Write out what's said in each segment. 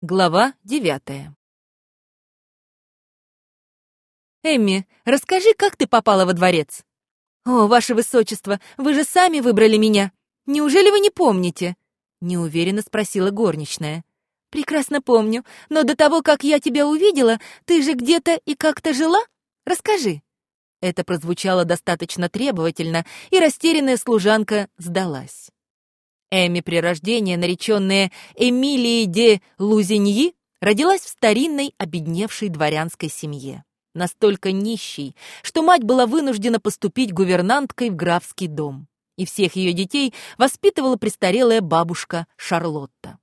Глава девятая. «Эмми, расскажи, как ты попала во дворец?» «О, ваше высочество, вы же сами выбрали меня. Неужели вы не помните?» Неуверенно спросила горничная. «Прекрасно помню, но до того, как я тебя увидела, ты же где-то и как-то жила? Расскажи». Это прозвучало достаточно требовательно, и растерянная служанка сдалась. Эми при рождении, нареченная Эмилией де Лузиньи, родилась в старинной, обедневшей дворянской семье. Настолько нищей, что мать была вынуждена поступить гувернанткой в графский дом. И всех ее детей воспитывала престарелая бабушка Шарлотта.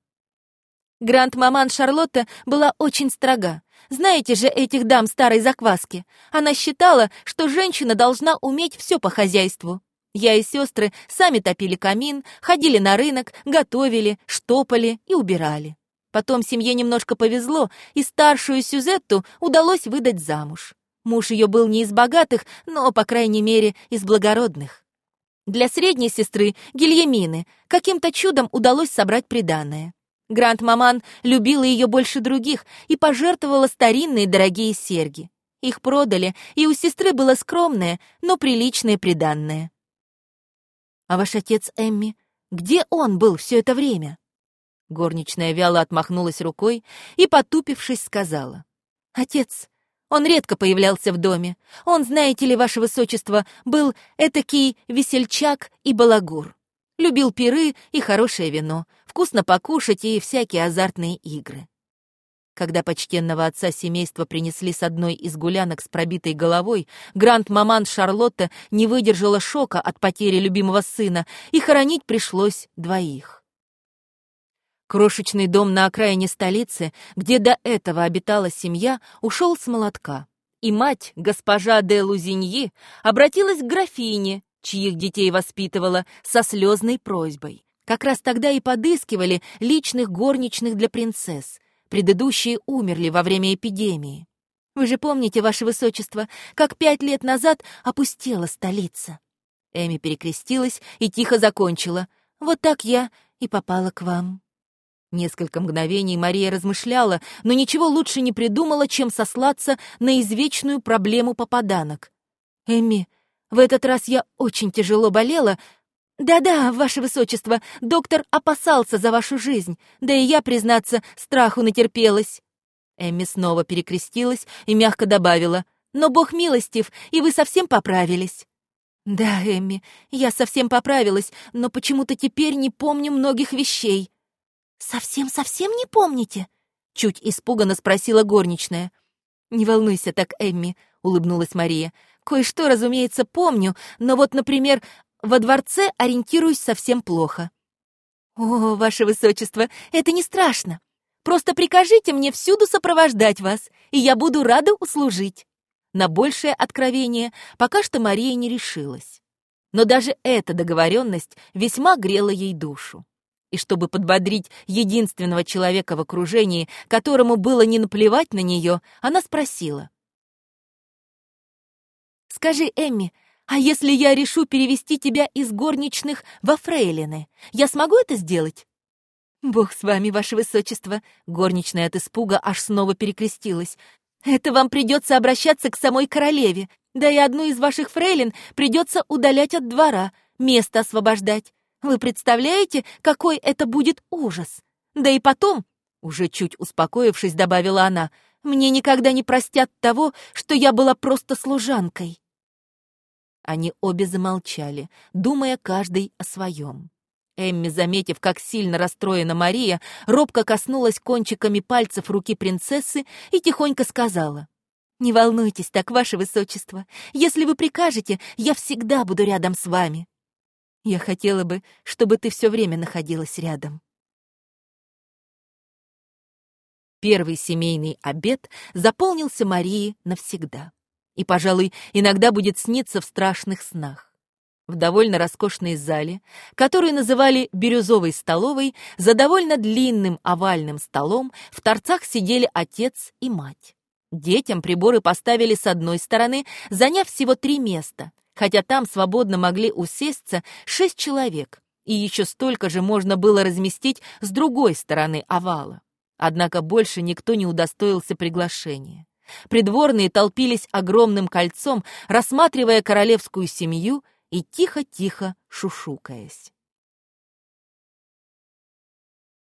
Гранд-маман Шарлотта была очень строга. Знаете же этих дам старой закваски. Она считала, что женщина должна уметь все по хозяйству. Я и сестры сами топили камин, ходили на рынок, готовили, штопали и убирали. Потом семье немножко повезло, и старшую Сюзетту удалось выдать замуж. Муж ее был не из богатых, но, по крайней мере, из благородных. Для средней сестры, Гильямины, каким-то чудом удалось собрать приданое. Гранд-маман любила ее больше других и пожертвовала старинные дорогие серьги. Их продали, и у сестры было скромное, но приличное приданное. А ваш отец Эмми, где он был все это время?» Горничная вяло отмахнулась рукой и, потупившись, сказала. «Отец, он редко появлялся в доме. Он, знаете ли, ваше высочество, был этакий весельчак и балагур. Любил пиры и хорошее вино, вкусно покушать и всякие азартные игры. Когда почтенного отца семейства принесли с одной из гулянок с пробитой головой, гранд-маман Шарлотта не выдержала шока от потери любимого сына, и хоронить пришлось двоих. Крошечный дом на окраине столицы, где до этого обитала семья, ушел с молотка. И мать, госпожа де Лузиньи, обратилась к графине, чьих детей воспитывала, со слезной просьбой. Как раз тогда и подыскивали личных горничных для принцесс, Предыдущие умерли во время эпидемии. Вы же помните, ваше высочество, как пять лет назад опустела столица?» Эми перекрестилась и тихо закончила. «Вот так я и попала к вам». Несколько мгновений Мария размышляла, но ничего лучше не придумала, чем сослаться на извечную проблему попаданок. «Эми, в этот раз я очень тяжело болела, «Да-да, ваше высочество, доктор опасался за вашу жизнь, да и я, признаться, страху натерпелась». Эмми снова перекрестилась и мягко добавила, «Но Бог милостив, и вы совсем поправились». «Да, Эмми, я совсем поправилась, но почему-то теперь не помню многих вещей». «Совсем-совсем не помните?» Чуть испуганно спросила горничная. «Не волнуйся так, Эмми», — улыбнулась Мария. «Кое-что, разумеется, помню, но вот, например, во дворце ориентируюсь совсем плохо». «О, ваше высочество, это не страшно. Просто прикажите мне всюду сопровождать вас, и я буду рада услужить». На большее откровение пока что Мария не решилась. Но даже эта договоренность весьма грела ей душу. И чтобы подбодрить единственного человека в окружении, которому было не наплевать на нее, она спросила. «Скажи, Эмми, а если я решу перевести тебя из горничных во фрейлины, я смогу это сделать? Бог с вами, ваше высочество. Горничная от испуга аж снова перекрестилась. Это вам придется обращаться к самой королеве, да и одну из ваших фрейлин придется удалять от двора, место освобождать. Вы представляете, какой это будет ужас? Да и потом, уже чуть успокоившись, добавила она, мне никогда не простят того, что я была просто служанкой. Они обе замолчали, думая каждый о своем. Эмми, заметив, как сильно расстроена Мария, робко коснулась кончиками пальцев руки принцессы и тихонько сказала. «Не волнуйтесь так, ваше высочество. Если вы прикажете, я всегда буду рядом с вами. Я хотела бы, чтобы ты все время находилась рядом». Первый семейный обед заполнился Марии навсегда и, пожалуй, иногда будет сниться в страшных снах. В довольно роскошной зале, которую называли «бирюзовой столовой», за довольно длинным овальным столом в торцах сидели отец и мать. Детям приборы поставили с одной стороны, заняв всего три места, хотя там свободно могли усесться шесть человек, и еще столько же можно было разместить с другой стороны овала. Однако больше никто не удостоился приглашения. Придворные толпились огромным кольцом, рассматривая королевскую семью и тихо-тихо шушукаясь.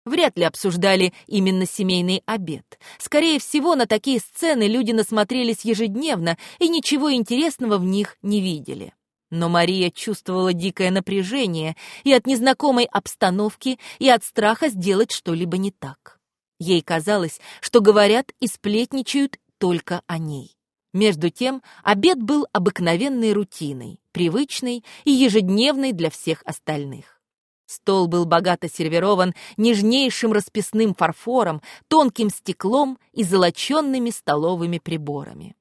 Вряд ли обсуждали именно семейный обед. Скорее всего, на такие сцены люди насмотрелись ежедневно и ничего интересного в них не видели. Но Мария чувствовала дикое напряжение и от незнакомой обстановки, и от страха сделать что-либо не так. Ей казалось, что говорят и сплетничают только о ней. Между тем, обед был обыкновенной рутиной, привычной и ежедневной для всех остальных. Стол был богато сервирован нежнейшим расписным фарфором, тонким стеклом и золоченными столовыми приборами.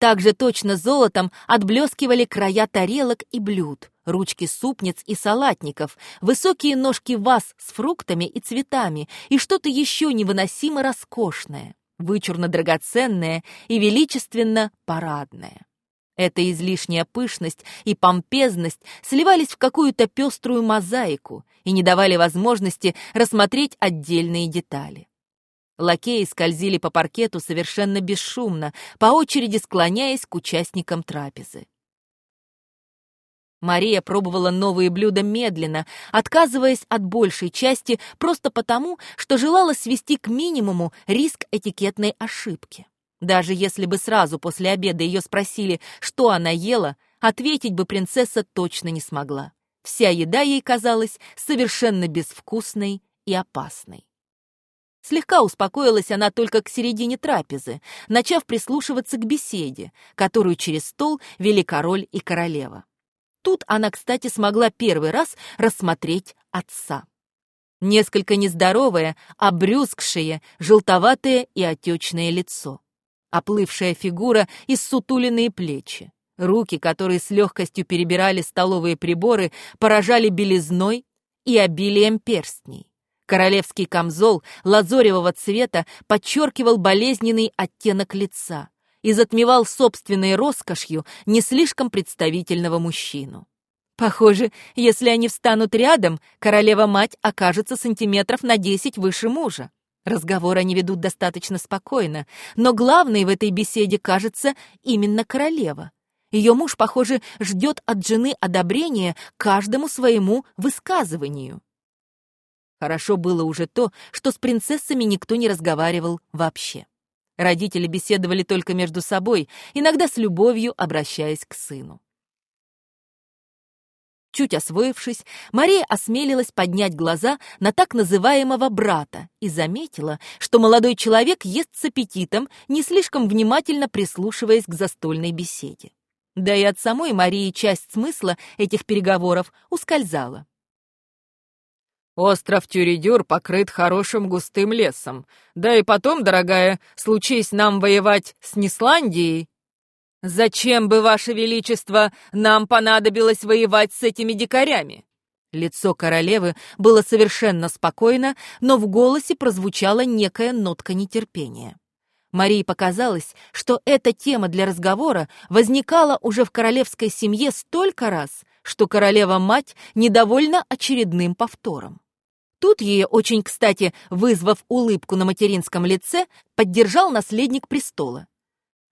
Также точно золотом отблескивали края тарелок и блюд, ручки супниц и салатников, высокие ножки ваз с фруктами и цветами и что-то еще невыносимо роскошное, вычурно драгоценное и величественно парадное. Эта излишняя пышность и помпезность сливались в какую-то пеструю мозаику и не давали возможности рассмотреть отдельные детали. Лакеи скользили по паркету совершенно бесшумно, по очереди склоняясь к участникам трапезы. Мария пробовала новые блюда медленно, отказываясь от большей части просто потому, что желала свести к минимуму риск этикетной ошибки. Даже если бы сразу после обеда ее спросили, что она ела, ответить бы принцесса точно не смогла. Вся еда ей казалась совершенно безвкусной и опасной. Слегка успокоилась она только к середине трапезы, начав прислушиваться к беседе, которую через стол вели король и королева. Тут она, кстати, смогла первый раз рассмотреть отца. Несколько нездоровое, обрюзгшее, желтоватое и отечное лицо оплывшая фигура и ссутуленные плечи. Руки, которые с легкостью перебирали столовые приборы, поражали белизной и обилием перстней. Королевский камзол лазоревого цвета подчеркивал болезненный оттенок лица и затмевал собственной роскошью не слишком представительного мужчину. Похоже, если они встанут рядом, королева-мать окажется сантиметров на десять выше мужа. Разговор они ведут достаточно спокойно, но главной в этой беседе, кажется, именно королева. Ее муж, похоже, ждет от жены одобрения каждому своему высказыванию. Хорошо было уже то, что с принцессами никто не разговаривал вообще. Родители беседовали только между собой, иногда с любовью обращаясь к сыну. Чуть освоившись, Мария осмелилась поднять глаза на так называемого брата и заметила, что молодой человек ест с аппетитом, не слишком внимательно прислушиваясь к застольной беседе. Да и от самой Марии часть смысла этих переговоров ускользала. «Остров Тюридюр покрыт хорошим густым лесом. Да и потом, дорогая, случись нам воевать с Нисландией, «Зачем бы, Ваше Величество, нам понадобилось воевать с этими дикарями?» Лицо королевы было совершенно спокойно, но в голосе прозвучала некая нотка нетерпения. Марии показалось, что эта тема для разговора возникала уже в королевской семье столько раз, что королева-мать недовольна очередным повтором. Тут ее, очень кстати, вызвав улыбку на материнском лице, поддержал наследник престола.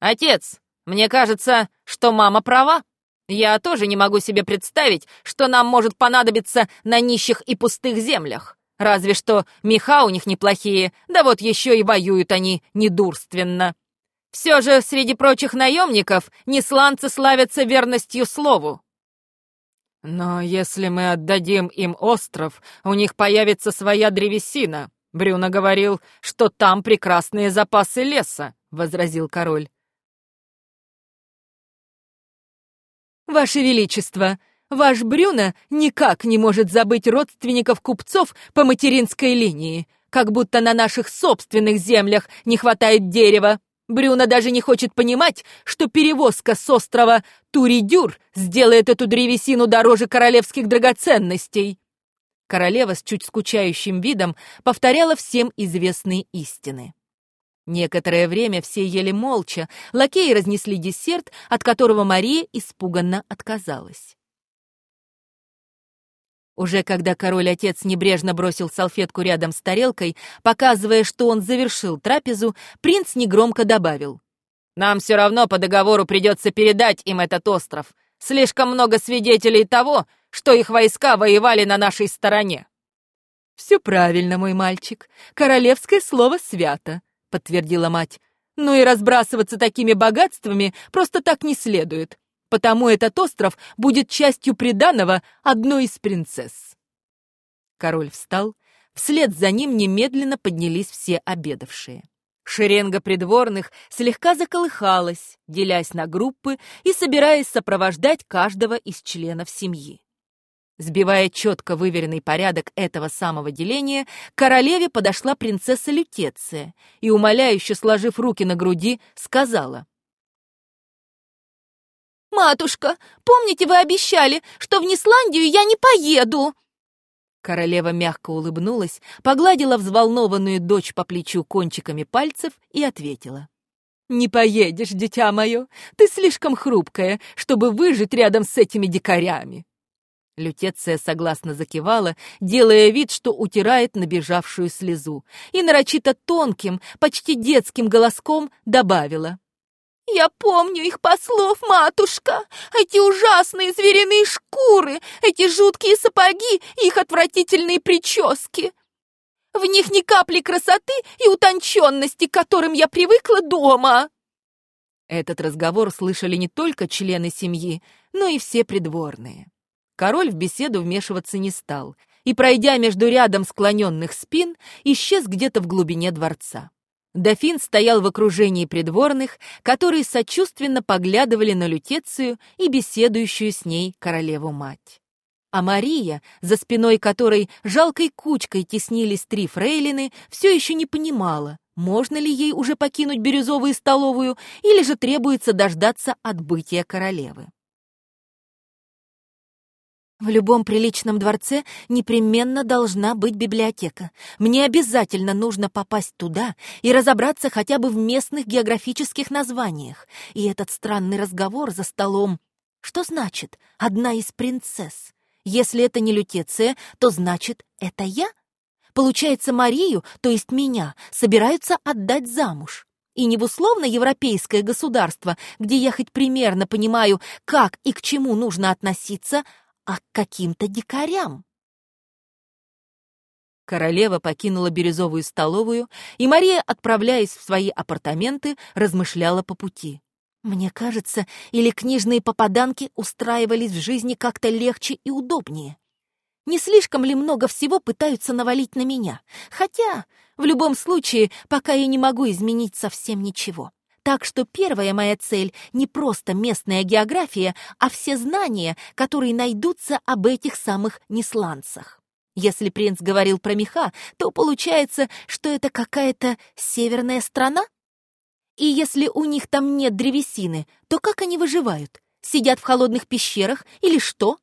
«Отец, мне кажется, что мама права. Я тоже не могу себе представить, что нам может понадобиться на нищих и пустых землях. Разве что меха у них неплохие, да вот еще и воюют они недурственно. Все же среди прочих наемников несланцы славятся верностью слову. Но если мы отдадим им остров, у них появится своя древесина. Брюно говорил, что там прекрасные запасы леса, — возразил король. «Ваше Величество, ваш Брюно никак не может забыть родственников купцов по материнской линии, как будто на наших собственных землях не хватает дерева. Брюно даже не хочет понимать, что перевозка с острова Туридюр сделает эту древесину дороже королевских драгоценностей». Королева с чуть скучающим видом повторяла всем известные истины. Некоторое время все ели молча, лакеи разнесли десерт, от которого Мария испуганно отказалась. Уже когда король-отец небрежно бросил салфетку рядом с тарелкой, показывая, что он завершил трапезу, принц негромко добавил. «Нам все равно по договору придется передать им этот остров. Слишком много свидетелей того, что их войска воевали на нашей стороне». «Все правильно, мой мальчик. Королевское слово свято», — подтвердила мать. «Ну и разбрасываться такими богатствами просто так не следует потому этот остров будет частью приданого одной из принцесс. Король встал, вслед за ним немедленно поднялись все обедавшие. Шеренга придворных слегка заколыхалась, делясь на группы и собираясь сопровождать каждого из членов семьи. Сбивая четко выверенный порядок этого самого деления, к королеве подошла принцесса Лютеция и, умоляюще сложив руки на груди, сказала «Матушка, помните, вы обещали, что в Нисландию я не поеду?» Королева мягко улыбнулась, погладила взволнованную дочь по плечу кончиками пальцев и ответила. «Не поедешь, дитя мое, ты слишком хрупкая, чтобы выжить рядом с этими дикарями». Лютеция согласно закивала, делая вид, что утирает набежавшую слезу, и нарочито тонким, почти детским голоском добавила. «Я помню их послов, матушка! Эти ужасные звериные шкуры, эти жуткие сапоги их отвратительные прически! В них ни капли красоты и утонченности, к которым я привыкла дома!» Этот разговор слышали не только члены семьи, но и все придворные. Король в беседу вмешиваться не стал и, пройдя между рядом склоненных спин, исчез где-то в глубине дворца. Дофин стоял в окружении придворных, которые сочувственно поглядывали на Лютецию и беседующую с ней королеву-мать. А Мария, за спиной которой жалкой кучкой теснились три фрейлины, все еще не понимала, можно ли ей уже покинуть бирюзовую столовую или же требуется дождаться отбытия королевы. В любом приличном дворце непременно должна быть библиотека. Мне обязательно нужно попасть туда и разобраться хотя бы в местных географических названиях. И этот странный разговор за столом. Что значит «одна из принцесс»? Если это не Лютеция, то значит «это я»? Получается, Марию, то есть меня, собираются отдать замуж. И не в условно-европейское государство, где я хоть примерно понимаю, как и к чему нужно относиться, а к каким-то дикарям. Королева покинула бирюзовую столовую, и Мария, отправляясь в свои апартаменты, размышляла по пути. Мне кажется, или книжные попаданки устраивались в жизни как-то легче и удобнее. Не слишком ли много всего пытаются навалить на меня? Хотя, в любом случае, пока я не могу изменить совсем ничего. Так что первая моя цель не просто местная география, а все знания, которые найдутся об этих самых несланцах. Если принц говорил про меха, то получается, что это какая-то северная страна? И если у них там нет древесины, то как они выживают? Сидят в холодных пещерах или что?